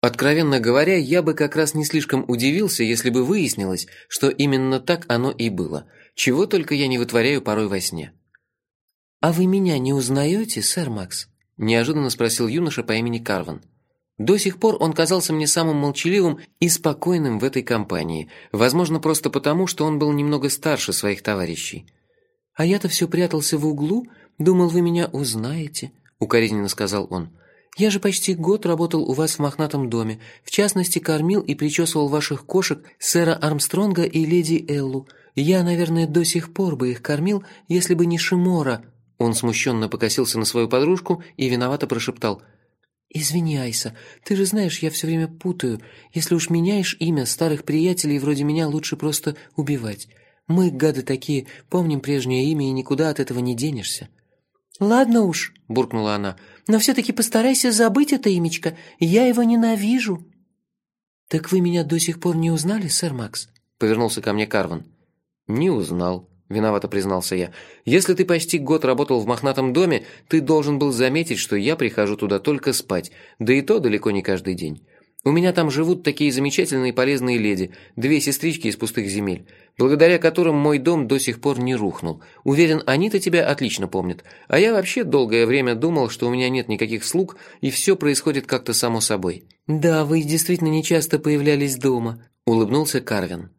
Откровенно говоря, я бы как раз не слишком удивился, если бы выяснилось, что именно так оно и было. Чего только я не вытворяю порой во сне. «А вы меня не узнаете, сэр Макс?» – неожиданно спросил юноша по имени Карван. До сих пор он казался мне самым молчаливым и спокойным в этой компании, возможно, просто потому, что он был немного старше своих товарищей. «А я-то все прятался в углу, думал, вы меня узнаете», – укоризненно сказал он. Я же почти год работал у вас в мохнатом доме. В частности, кормил и причесывал ваших кошек сэра Армстронга и леди Эллу. Я, наверное, до сих пор бы их кормил, если бы не Шимора». Он смущенно покосился на свою подружку и виновато прошептал. «Извини, Айса, ты же знаешь, я все время путаю. Если уж меняешь имя, старых приятелей вроде меня лучше просто убивать. Мы, гады такие, помним прежнее имя и никуда от этого не денешься». «Ладно уж», – буркнула она, – «но все-таки постарайся забыть это имечко, я его ненавижу». «Так вы меня до сих пор не узнали, сэр Макс?» – повернулся ко мне Карван. «Не узнал», – виновато признался я. «Если ты почти год работал в мохнатом доме, ты должен был заметить, что я прихожу туда только спать, да и то далеко не каждый день. У меня там живут такие замечательные и полезные леди, две сестрички из пустых земель, благодаря которым мой дом до сих пор не рухнул. Уверен, они-то тебя отлично помнят. А я вообще долгое время думал, что у меня нет никаких слуг, и все происходит как-то само собой». «Да, вы действительно не часто появлялись дома», – улыбнулся Карвин.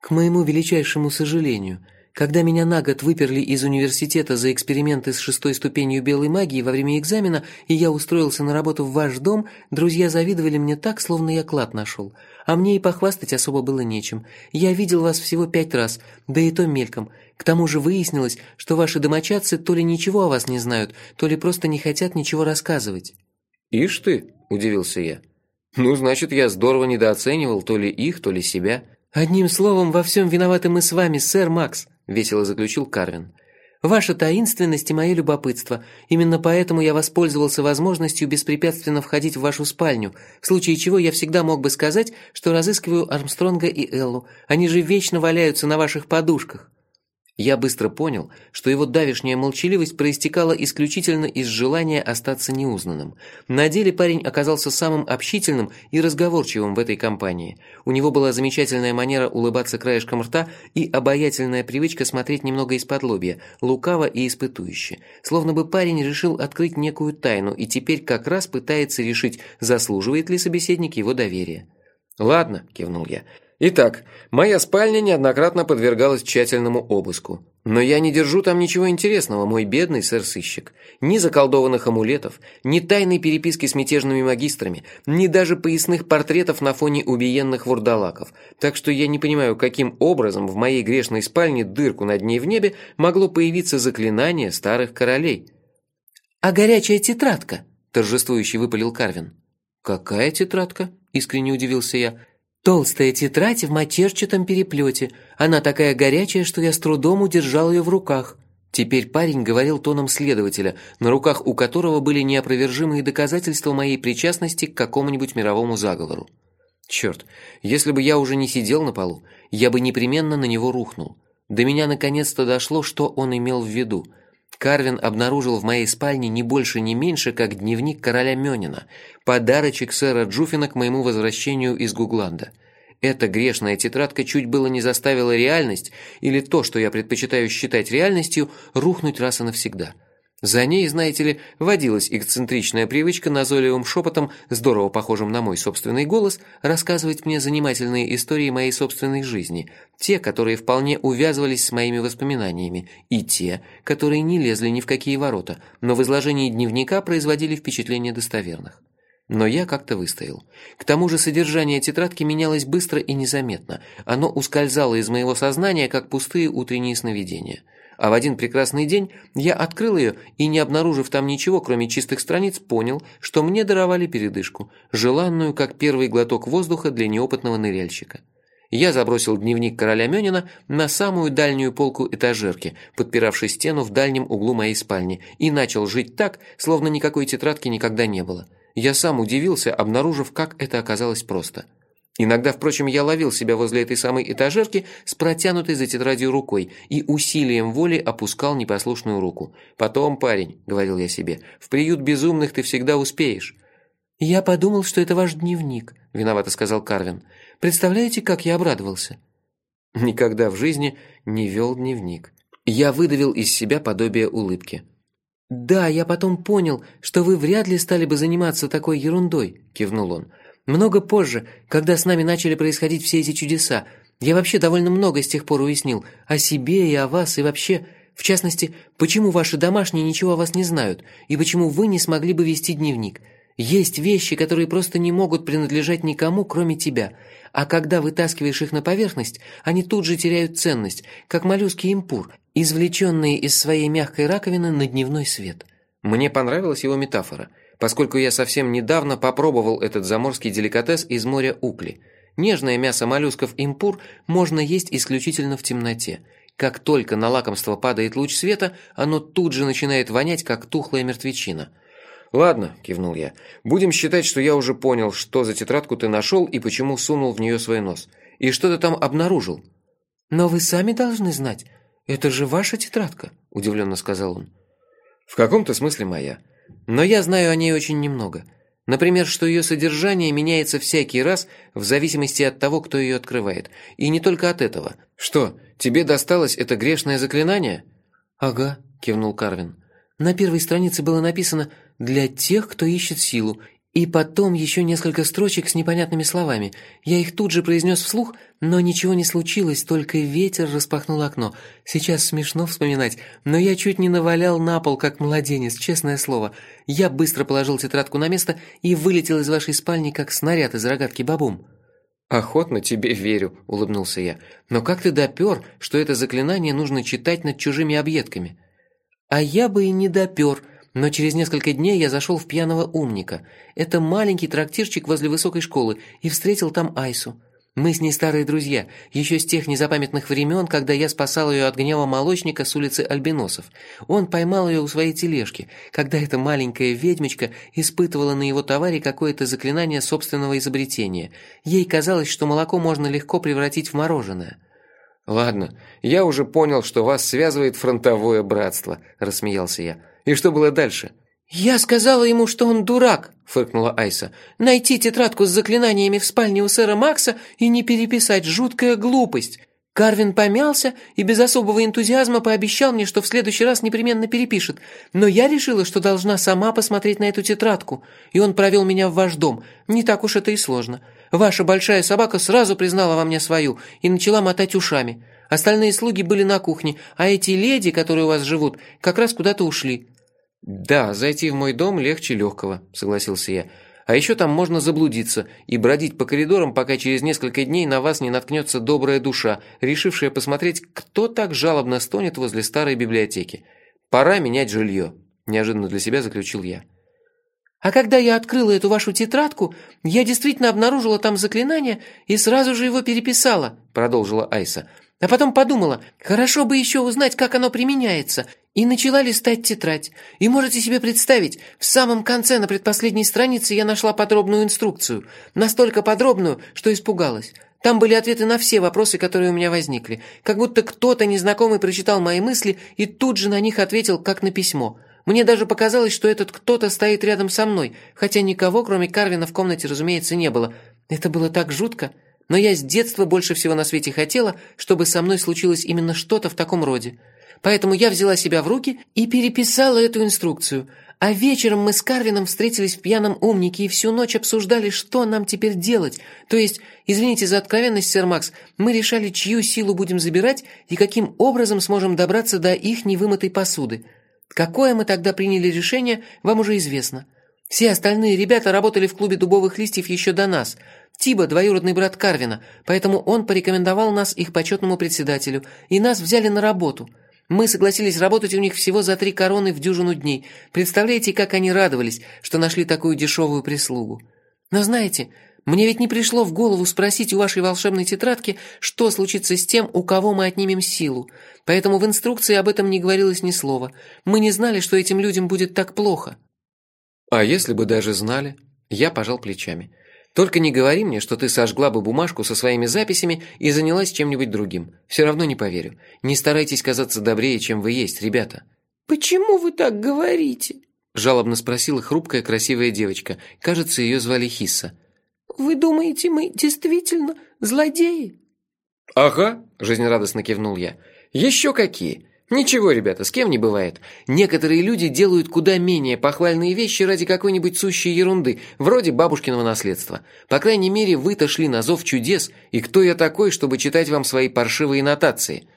«К моему величайшему сожалению». Когда меня на год выперли из университета за эксперименты с шестой ступенью белой магии во время экзамена, и я устроился на работу в ваш дом, друзья завидовали мне так, словно я клад нашел. А мне и похвастать особо было нечем. Я видел вас всего пять раз, да и то мельком. К тому же выяснилось, что ваши домочадцы то ли ничего о вас не знают, то ли просто не хотят ничего рассказывать». «Ишь ты!» – удивился я. «Ну, значит, я здорово недооценивал то ли их, то ли себя». «Одним словом, во всем виноваты мы с вами, сэр Макс», весело заключил Карвин. Ваша таинственность и мое любопытство. Именно поэтому я воспользовался возможностью беспрепятственно входить в вашу спальню, в случае чего я всегда мог бы сказать, что разыскиваю Армстронга и Эллу. Они же вечно валяются на ваших подушках. Я быстро понял, что его давишняя молчаливость проистекала исключительно из желания остаться неузнанным. На деле парень оказался самым общительным и разговорчивым в этой компании. У него была замечательная манера улыбаться краешком рта и обаятельная привычка смотреть немного из-под лобья, лукаво и испытующе. Словно бы парень решил открыть некую тайну и теперь как раз пытается решить, заслуживает ли собеседник его доверия. «Ладно», – кивнул я, – Итак, моя спальня неоднократно подвергалась тщательному обыску. Но я не держу там ничего интересного, мой бедный сэр-сыщик. Ни заколдованных амулетов, ни тайной переписки с мятежными магистрами, ни даже поясных портретов на фоне убиенных вурдалаков. Так что я не понимаю, каким образом в моей грешной спальне дырку над ней в небе могло появиться заклинание старых королей. «А горячая тетрадка?» – торжествующе выпалил Карвин. «Какая тетрадка?» – искренне удивился я. Толстая тетрадь в матерчатом переплете. Она такая горячая, что я с трудом удержал ее в руках. Теперь парень говорил тоном следователя, на руках у которого были неопровержимые доказательства моей причастности к какому-нибудь мировому заговору. Черт, если бы я уже не сидел на полу, я бы непременно на него рухнул. До меня наконец-то дошло, что он имел в виду – Карвин обнаружил в моей спальне не больше, не меньше, как дневник короля Мёнина, подарочек сэра Джуфина к моему возвращению из Гугланда. Эта грешная тетрадка чуть было не заставила реальность, или то, что я предпочитаю считать реальностью, рухнуть раз и навсегда. За ней, знаете ли, водилась эксцентричная привычка назойливым шепотом, здорово похожим на мой собственный голос, рассказывать мне занимательные истории моей собственной жизни, те, которые вполне увязывались с моими воспоминаниями, и те, которые не лезли ни в какие ворота, но в изложении дневника производили впечатление достоверных. Но я как-то выстоял. К тому же содержание тетрадки менялось быстро и незаметно. Оно ускользало из моего сознания, как пустые утренние сновидения – а в один прекрасный день я открыл ее и, не обнаружив там ничего, кроме чистых страниц, понял, что мне даровали передышку, желанную, как первый глоток воздуха для неопытного ныряльщика. Я забросил дневник короля Мёнина на самую дальнюю полку этажерки, подпиравшей стену в дальнем углу моей спальни, и начал жить так, словно никакой тетрадки никогда не было. Я сам удивился, обнаружив, как это оказалось просто – Иногда, впрочем, я ловил себя возле этой самой этажерки с протянутой за тетрадью рукой и усилием воли опускал непослушную руку. «Потом, парень», — говорил я себе, — «в приют безумных ты всегда успеешь». «Я подумал, что это ваш дневник», – виновато сказал Карвин. «Представляете, как я обрадовался?» Никогда в жизни не вел дневник. Я выдавил из себя подобие улыбки. «Да, я потом понял, что вы вряд ли стали бы заниматься такой ерундой», – кивнул он. «Много позже, когда с нами начали происходить все эти чудеса, я вообще довольно много с тех пор уяснил о себе и о вас, и вообще, в частности, почему ваши домашние ничего о вас не знают, и почему вы не смогли бы вести дневник. Есть вещи, которые просто не могут принадлежать никому, кроме тебя, а когда вытаскиваешь их на поверхность, они тут же теряют ценность, как моллюски импур, извлеченные из своей мягкой раковины на дневной свет». Мне понравилась его метафора, поскольку я совсем недавно попробовал этот заморский деликатес из моря Укли – Нежное мясо моллюсков импур можно есть исключительно в темноте. Как только на лакомство падает луч света, оно тут же начинает вонять, как тухлая мертвечина. «Ладно», – кивнул я, – «будем считать, что я уже понял, что за тетрадку ты нашел и почему сунул в нее свой нос. И что ты там обнаружил?» «Но вы сами должны знать. Это же ваша тетрадка», – удивленно сказал он. «В каком-то смысле моя. Но я знаю о ней очень немного». Например, что ее содержание меняется всякий раз в зависимости от того, кто ее открывает. И не только от этого. Что, тебе досталось это грешное заклинание? «Ага», – кивнул Карвин. «На первой странице было написано «для тех, кто ищет силу», и потом еще несколько строчек с непонятными словами. Я их тут же произнес вслух, но ничего не случилось, только ветер распахнул окно. Сейчас смешно вспоминать, но я чуть не навалял на пол, как младенец, честное слово. Я быстро положил тетрадку на место и вылетел из вашей спальни, как снаряд из рогатки бабум. «Охотно тебе верю», – улыбнулся я. «Но как ты допер, что это заклинание нужно читать над чужими объедками?» «А я бы и не допер», но через несколько дней я зашел в пьяного умника. Это маленький трактирчик возле высокой школы, и встретил там Айсу. Мы с ней старые друзья, еще с тех незапамятных времен, когда я спасал ее от гнева молочника с улицы Альбиносов. Он поймал ее у своей тележки, когда эта маленькая ведьмочка испытывала на его товаре какое-то заклинание собственного изобретения. Ей казалось, что молоко можно легко превратить в мороженое. «Ладно, я уже понял, что вас связывает фронтовое братство», – рассмеялся я. И что было дальше? «Я сказала ему, что он дурак», – фыркнула Айса. «Найти тетрадку с заклинаниями в спальне у сэра Макса и не переписать – жуткая глупость. Карвин помялся и без особого энтузиазма пообещал мне, что в следующий раз непременно перепишет. Но я решила, что должна сама посмотреть на эту тетрадку. И он провел меня в ваш дом. Не так уж это и сложно. Ваша большая собака сразу признала во мне свою и начала мотать ушами. Остальные слуги были на кухне, а эти леди, которые у вас живут, как раз куда-то ушли». «Да, зайти в мой дом легче легкого», – согласился я. «А еще там можно заблудиться и бродить по коридорам, пока через несколько дней на вас не наткнется добрая душа, решившая посмотреть, кто так жалобно стонет возле старой библиотеки. Пора менять жилье», – неожиданно для себя заключил я. «А когда я открыла эту вашу тетрадку, я действительно обнаружила там заклинание и сразу же его переписала», – продолжила Айса. А потом подумала, хорошо бы еще узнать, как оно применяется, и начала листать тетрадь. И можете себе представить, в самом конце на предпоследней странице я нашла подробную инструкцию. Настолько подробную, что испугалась. Там были ответы на все вопросы, которые у меня возникли. Как будто кто-то незнакомый прочитал мои мысли и тут же на них ответил, как на письмо. Мне даже показалось, что этот кто-то стоит рядом со мной, хотя никого, кроме Карвина, в комнате, разумеется, не было. Это было так жутко. Но я с детства больше всего на свете хотела, чтобы со мной случилось именно что-то в таком роде. Поэтому я взяла себя в руки и переписала эту инструкцию. А вечером мы с Карвином встретились в пьяном умнике и всю ночь обсуждали, что нам теперь делать. То есть, извините за откровенность, сэр Макс, мы решали, чью силу будем забирать и каким образом сможем добраться до их невымытой посуды. Какое мы тогда приняли решение, вам уже известно. Все остальные ребята работали в клубе дубовых листьев еще до нас – Тиба – двоюродный брат Карвина, поэтому он порекомендовал нас их почетному председателю, и нас взяли на работу. Мы согласились работать у них всего за три короны в дюжину дней. Представляете, как они радовались, что нашли такую дешевую прислугу. Но знаете, мне ведь не пришло в голову спросить у вашей волшебной тетрадки, что случится с тем, у кого мы отнимем силу. Поэтому в инструкции об этом не говорилось ни слова. Мы не знали, что этим людям будет так плохо. А если бы даже знали? Я пожал плечами. Только не говори мне, что ты сожгла бы бумажку со своими записями и занялась чем-нибудь другим. Все равно не поверю. Не старайтесь казаться добрее, чем вы есть, ребята». «Почему вы так говорите?» жалобно спросила хрупкая красивая девочка. Кажется, ее звали Хисса. Вы думаете, мы действительно злодеи? Ага, жизнерадостно кивнул я. Еще какие? Ничего, ребята, с кем не бывает. Некоторые люди делают куда менее похвальные вещи ради какой-нибудь сущей ерунды, вроде бабушкиного наследства. По крайней мере, вы-то шли на зов чудес, и кто я такой, чтобы читать вам свои паршивые нотации?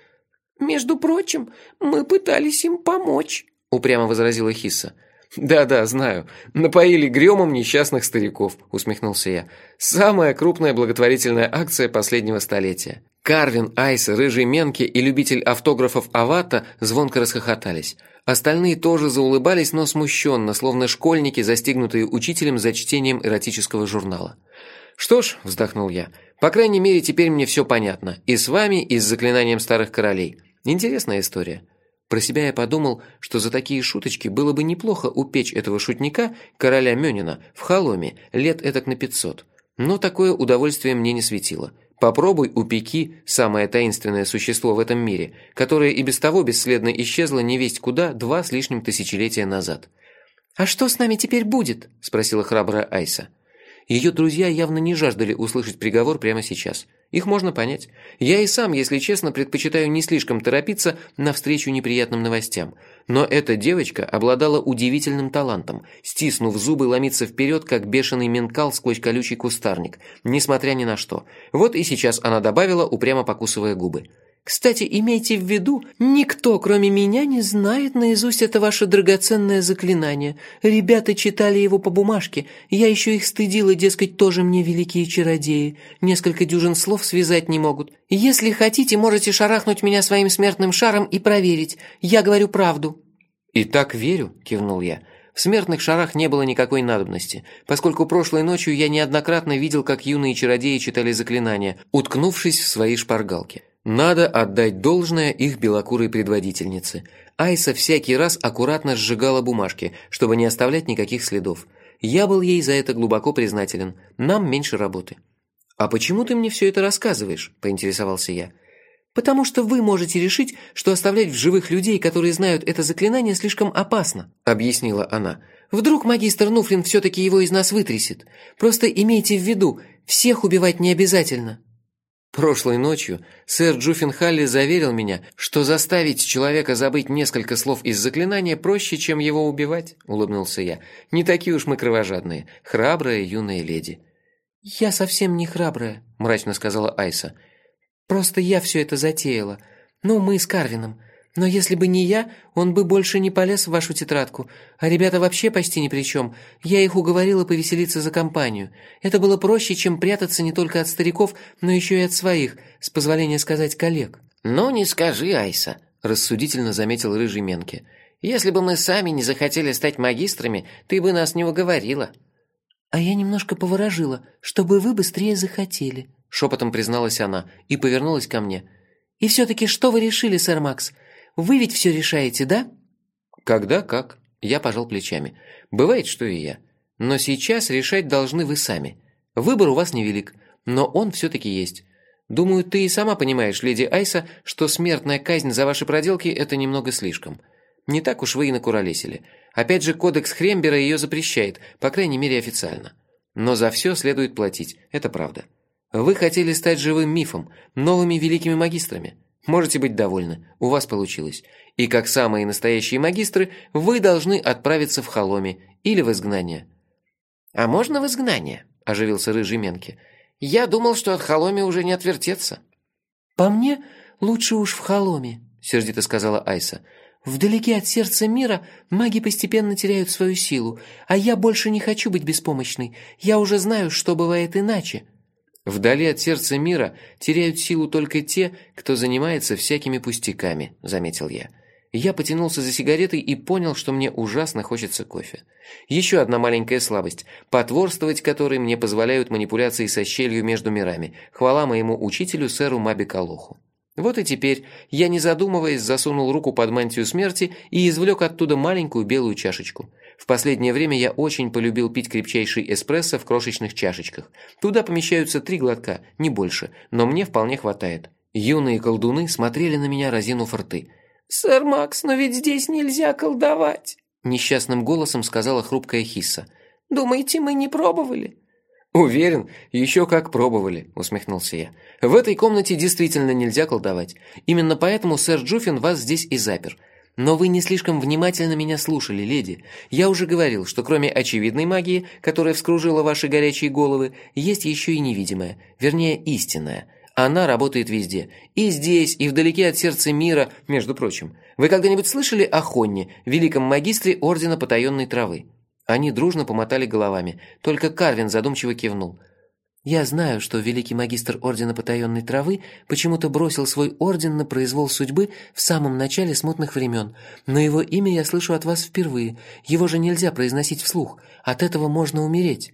Между прочим, мы пытались им помочь, упрямо возразила Хисса. «Да-да, знаю. Напоили гремом несчастных стариков», – усмехнулся я. «Самая крупная благотворительная акция последнего столетия». Карвин, Айса, Рыжий Менки и любитель автографов Авата звонко расхохотались. Остальные тоже заулыбались, но смущенно, словно школьники, застигнутые учителем за чтением эротического журнала. «Что ж», – вздохнул я, – «по крайней мере, теперь мне все понятно. И с вами, и с заклинанием старых королей. Интересная история». Про себя я подумал, что за такие шуточки было бы неплохо упечь этого шутника, короля Мёнина, в холоме, лет этак на пятьсот. Но такое удовольствие мне не светило. Попробуй упеки самое таинственное существо в этом мире, которое и без того бесследно исчезло невесть куда два с лишним тысячелетия назад. «А что с нами теперь будет?» – спросила храбрая Айса. Ее друзья явно не жаждали услышать приговор прямо сейчас. Их можно понять. Я и сам, если честно, предпочитаю не слишком торопиться навстречу неприятным новостям. Но эта девочка обладала удивительным талантом, стиснув зубы, ломиться вперед, как бешеный менкал сквозь колючий кустарник, несмотря ни на что. Вот и сейчас она добавила, упрямо покусывая губы. Кстати, имейте в виду, никто, кроме меня, не знает наизусть это ваше драгоценное заклинание. Ребята читали его по бумажке. Я еще их стыдила, дескать, тоже мне великие чародеи. Несколько дюжин слов связать не могут. Если хотите, можете шарахнуть меня своим смертным шаром и проверить. Я говорю правду». «И так верю», – кивнул я. В смертных шарах не было никакой надобности, поскольку прошлой ночью я неоднократно видел, как юные чародеи читали заклинания, уткнувшись в свои шпаргалки. Надо отдать должное их белокурой предводительнице. Айса всякий раз аккуратно сжигала бумажки, чтобы не оставлять никаких следов. Я был ей за это глубоко признателен. Нам меньше работы. «А почему ты мне все это рассказываешь?» – поинтересовался я. «Потому что вы можете решить, что оставлять в живых людей, которые знают это заклинание, слишком опасно», – объяснила она. «Вдруг магистр Нуфрин все-таки его из нас вытрясет? Просто имейте в виду, всех убивать не обязательно». Прошлой ночью сэр Джуффин Халли заверил меня, что заставить человека забыть несколько слов из заклинания проще, чем его убивать, улыбнулся я. Не такие уж мы кровожадные, храбрая юная леди. Я совсем не храбрая, мрачно сказала Айса. Просто я все это затеяла. Ну, мы с Карвином. Но если бы не я, он бы больше не полез в вашу тетрадку. А ребята вообще почти ни при чем. Я их уговорила повеселиться за компанию. Это было проще, чем прятаться не только от стариков, но еще и от своих, с позволения сказать, коллег». «Ну, не скажи, Айса», – рассудительно заметил Рыжий Менке. «Если бы мы сами не захотели стать магистрами, ты бы нас не уговорила». «А я немножко поворожила, чтобы вы быстрее захотели», – шепотом призналась она и повернулась ко мне. «И все-таки что вы решили, сэр Макс?» Вы ведь все решаете, да?» «Когда как?» Я пожал плечами. «Бывает, что и я. Но сейчас решать должны вы сами. Выбор у вас невелик, но он все-таки есть. Думаю, ты и сама понимаешь, леди Айса, что смертная казнь за ваши проделки – это немного слишком. Не так уж вы и накуролесили. Опять же, кодекс Хрембера ее запрещает, по крайней мере официально. Но за все следует платить, это правда. Вы хотели стать живым мифом, новыми великими магистрами. Можете быть довольны, у вас получилось. И как самые настоящие магистры, вы должны отправиться в Холоме или в изгнание». «А можно в изгнание?» – оживился Рыжий Менки. «Я думал, что от Холоме уже не отвертеться». «По мне, лучше уж в Холоме», – сердито сказала Айса. «Вдалеке от сердца мира маги постепенно теряют свою силу, а я больше не хочу быть беспомощной. Я уже знаю, что бывает иначе». Вдали от сердца мира теряют силу только те, кто занимается всякими пустяками, заметил я. Я потянулся за сигаретой и понял, что мне ужасно хочется кофе. Еще одна маленькая слабость, потворствовать которой мне позволяют манипуляции со щелью между мирами. Хвала моему учителю сэру Маби Калоху. Вот и теперь я, не задумываясь, засунул руку под мантию смерти и извлек оттуда маленькую белую чашечку. В последнее время я очень полюбил пить крепчайший эспрессо в крошечных чашечках. Туда помещаются три глотка, не больше, но мне вполне хватает. Юные колдуны смотрели на меня, разинув рты. «Сэр Макс, но ведь здесь нельзя колдовать!» несчастным голосом сказала хрупкая Хисса. «Думаете, мы не пробовали?» «Уверен, еще как пробовали», – усмехнулся я. «В этой комнате действительно нельзя колдовать. Именно поэтому сэр Джуффин вас здесь и запер. Но вы не слишком внимательно меня слушали, леди. Я уже говорил, что кроме очевидной магии, которая вскружила ваши горячие головы, есть еще и невидимая, вернее, истинная. Она работает везде. И здесь, и вдалеке от сердца мира, между прочим. Вы когда-нибудь слышали о Хонне, великом магистре Ордена Потаенной Травы?» Они дружно помотали головами, только Карвин задумчиво кивнул. «Я знаю, что великий магистр Ордена Потаенной Травы почему-то бросил свой орден на произвол судьбы в самом начале смутных времен, но его имя я слышу от вас впервые, его же нельзя произносить вслух, от этого можно умереть».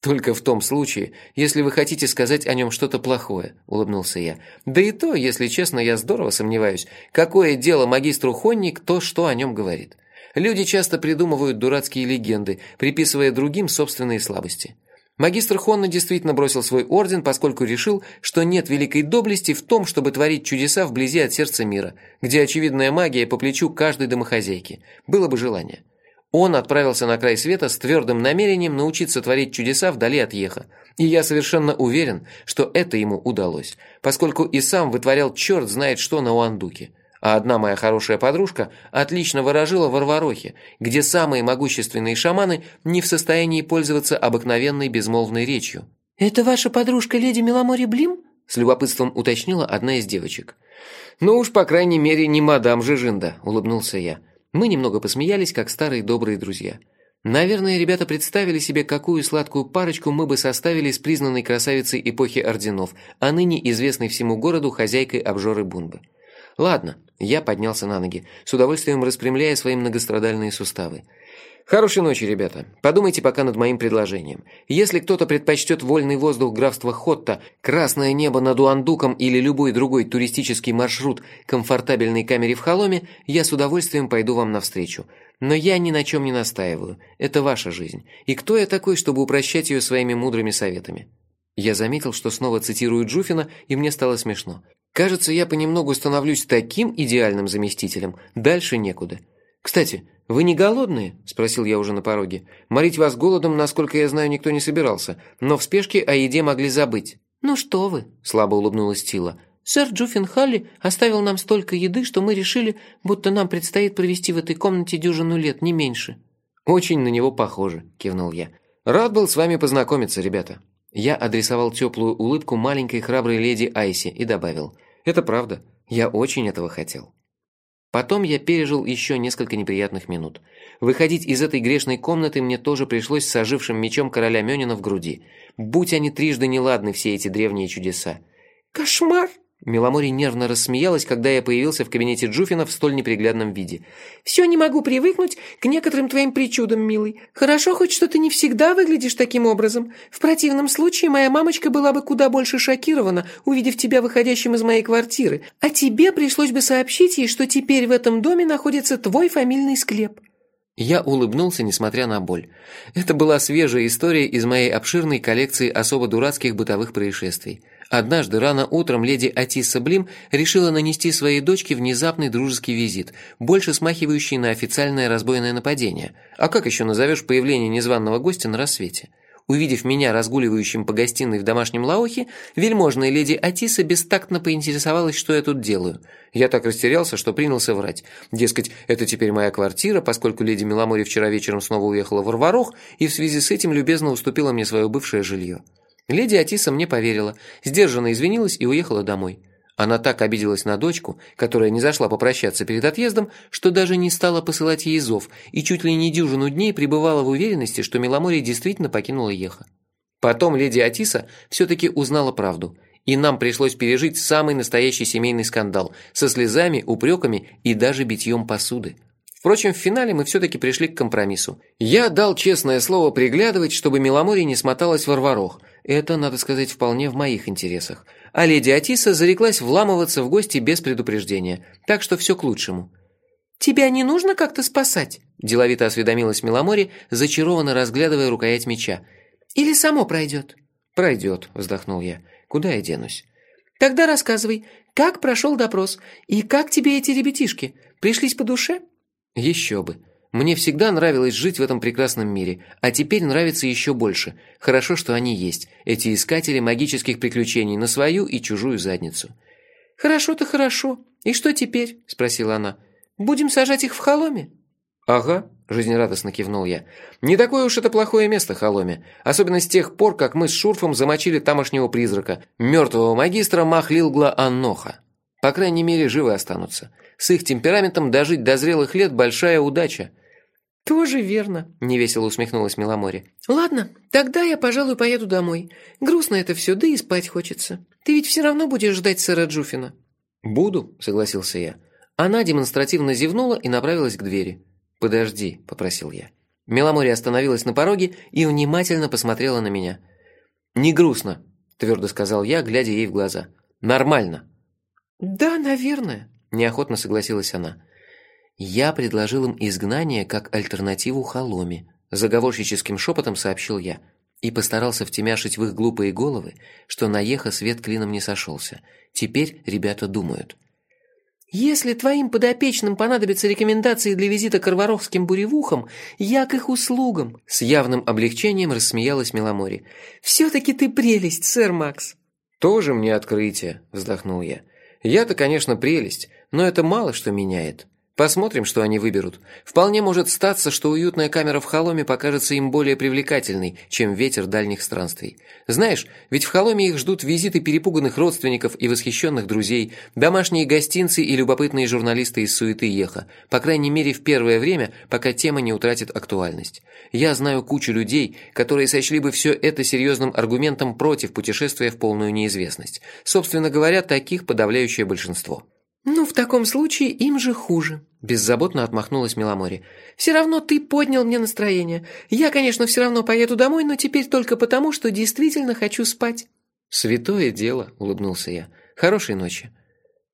«Только в том случае, если вы хотите сказать о нем что-то плохое», – улыбнулся я. «Да и то, если честно, я здорово сомневаюсь, какое дело магистру Хонни кто что о нем говорит». Люди часто придумывают дурацкие легенды, приписывая другим собственные слабости. Магистр Хонна действительно бросил свой орден, поскольку решил, что нет великой доблести в том, чтобы творить чудеса вблизи от сердца мира, где очевидная магия по плечу каждой домохозяйки. Было бы желание. Он отправился на край света с твердым намерением научиться творить чудеса вдали от Еха. И я совершенно уверен, что это ему удалось, поскольку и сам вытворял черт знает что на Уандуке. А одна моя хорошая подружка отлично ворожила в Арварохе, где самые могущественные шаманы не в состоянии пользоваться обыкновенной безмолвной речью. «Это ваша подружка леди Меломори Блим?» с любопытством уточнила одна из девочек. «Ну уж, по крайней мере, не мадам Жижинда», – улыбнулся я. Мы немного посмеялись, как старые добрые друзья. Наверное, ребята представили себе, какую сладкую парочку мы бы составили с признанной красавицей эпохи орденов, а ныне известной всему городу хозяйкой обжоры Бунбы. Ладно, я поднялся на ноги, с удовольствием распрямляя свои многострадальные суставы. Хорошей ночи, ребята. Подумайте пока над моим предложением. Если кто-то предпочтет вольный воздух графства Хотта, красное небо над Уандуком или любой другой туристический маршрут комфортабельной камере в Холоме, я с удовольствием пойду вам навстречу. Но я ни на чем не настаиваю. Это ваша жизнь. И кто я такой, чтобы упрощать ее своими мудрыми советами? Я заметил, что снова цитирую Джуфина, и мне стало смешно. Кажется, я понемногу становлюсь таким идеальным заместителем. Дальше некуда. Кстати, вы не голодные? спросил я уже на пороге. Морить вас голодом, насколько я знаю, никто не собирался, но в спешке о еде могли забыть. Ну что вы? слабо улыбнулась Тила. Сэр Джуффин Халли оставил нам столько еды, что мы решили, будто нам предстоит провести в этой комнате дюжину лет, не меньше. Очень на него похоже, кивнул я. Рад был с вами познакомиться, ребята. Я адресовал теплую улыбку маленькой храброй леди Айси и добавил: это правда. Я очень этого хотел. Потом я пережил еще несколько неприятных минут. Выходить из этой грешной комнаты мне тоже пришлось с ожившим мечом короля Мёнина в груди. Будь они трижды неладны все эти древние чудеса. «Кошмар!» Меломори нервно рассмеялась, когда я появился в кабинете Джуфина в столь неприглядном виде. «Все не могу привыкнуть к некоторым твоим причудам, милый. Хорошо хоть, что ты не всегда выглядишь таким образом. В противном случае моя мамочка была бы куда больше шокирована, увидев тебя выходящим из моей квартиры, а тебе пришлось бы сообщить ей, что теперь в этом доме находится твой фамильный склеп». Я улыбнулся, несмотря на боль. Это была свежая история из моей обширной коллекции особо дурацких бытовых происшествий. Однажды рано утром леди Атисса Блим решила нанести своей дочке внезапный дружеский визит, больше смахивающий на официальное разбойное нападение. А как еще назовешь появление незваного гостя на рассвете? Увидев меня разгуливающим по гостиной в домашнем лаухе, вельможная леди Атиса бестактно поинтересовалась, что я тут делаю. Я так растерялся, что принялся врать. Дескать, это теперь моя квартира, поскольку леди Меломори вчера вечером снова уехала в Арварох и в связи с этим любезно уступила мне свое бывшее жилье. Леди Атиса мне поверила, сдержанно извинилась и уехала домой. Она так обиделась на дочку, которая не зашла попрощаться перед отъездом, что даже не стала посылать ей зов и чуть ли не дюжину дней пребывала в уверенности, что Меломорья действительно покинула Еха. Потом леди Атиса все-таки узнала правду, и нам пришлось пережить самый настоящий семейный скандал со слезами, упреками и даже битьем посуды. Впрочем, в финале мы все-таки пришли к компромиссу. Я дал честное слово приглядывать, чтобы Меломорья не смоталась в Арварох. Это, надо сказать, вполне в моих интересах. А леди Атиса зареклась вламываться в гости без предупреждения. Так что все к лучшему. «Тебя не нужно как-то спасать?» – деловито осведомилась Меломори, зачарованно разглядывая рукоять меча. «Или само пройдет?» «Пройдет», – вздохнул я. «Куда я денусь?» «Тогда рассказывай, как прошел допрос и как тебе эти ребятишки? Пришлись по душе?» Еще бы. Мне всегда нравилось жить в этом прекрасном мире, а теперь нравится еще больше. Хорошо, что они есть, эти искатели магических приключений на свою и чужую задницу». «Хорошо-то хорошо. И что теперь?» – спросила она. «Будем сажать их в холоме?» «Ага», – жизнерадостно кивнул я. «Не такое уж это плохое место, Холоме. Особенно с тех пор, как мы с Шурфом замочили тамошнего призрака, мертвого магистра Махлилгла Анноха. По крайней мере, живы останутся. С их темпераментом дожить до зрелых лет – большая удача». «Тоже верно», – невесело усмехнулась Меломори. «Ладно, тогда я, пожалуй, поеду домой. Грустно это все, да и спать хочется. Ты ведь все равно будешь ждать сэра Джуфина». «Буду», – согласился я. Она демонстративно зевнула и направилась к двери. «Подожди», – попросил я. Меломори остановилась на пороге и внимательно посмотрела на меня. «Не грустно», – твердо сказал я, глядя ей в глаза. «Нормально». «Да, наверное», – неохотно согласилась она. «Я предложил им изгнание как альтернативу холоме», – заговорщическим шепотом сообщил я. И постарался втемяшить в их глупые головы, что на Еха свет клином не сошелся. Теперь ребята думают – если твоим подопечным понадобятся рекомендации для визита к Арваровским буревухам, я к их услугам. С явным облегчением рассмеялась Меломори. Все-таки ты прелесть, сэр Макс. Тоже мне открытие, вздохнул я. Я-то, конечно, прелесть, но это мало что меняет. Посмотрим, что они выберут. Вполне может статься, что уютная камера в Холоме покажется им более привлекательной, чем ветер дальних странствий. Знаешь, ведь в Холоме их ждут визиты перепуганных родственников и восхищенных друзей, домашние гостинцы и любопытные журналисты из суеты Еха, по крайней мере в первое время, пока тема не утратит актуальность. Я знаю кучу людей, которые сочли бы все это серьезным аргументом против путешествия в полную неизвестность. Собственно говоря, таких подавляющее большинство. «Ну, в таком случае им же хуже», – беззаботно отмахнулась Меломори. «Все равно ты поднял мне настроение. Я, конечно, все равно поеду домой, но теперь только потому, что действительно хочу спать». «Святое дело», – улыбнулся я. «Хорошей ночи».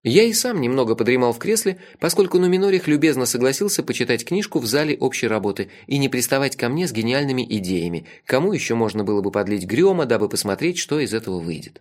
Я и сам немного подремал в кресле, поскольку Нуминорих любезно согласился почитать книжку в зале общей работы и не приставать ко мне с гениальными идеями, кому еще можно было бы подлить грема, дабы посмотреть, что из этого выйдет.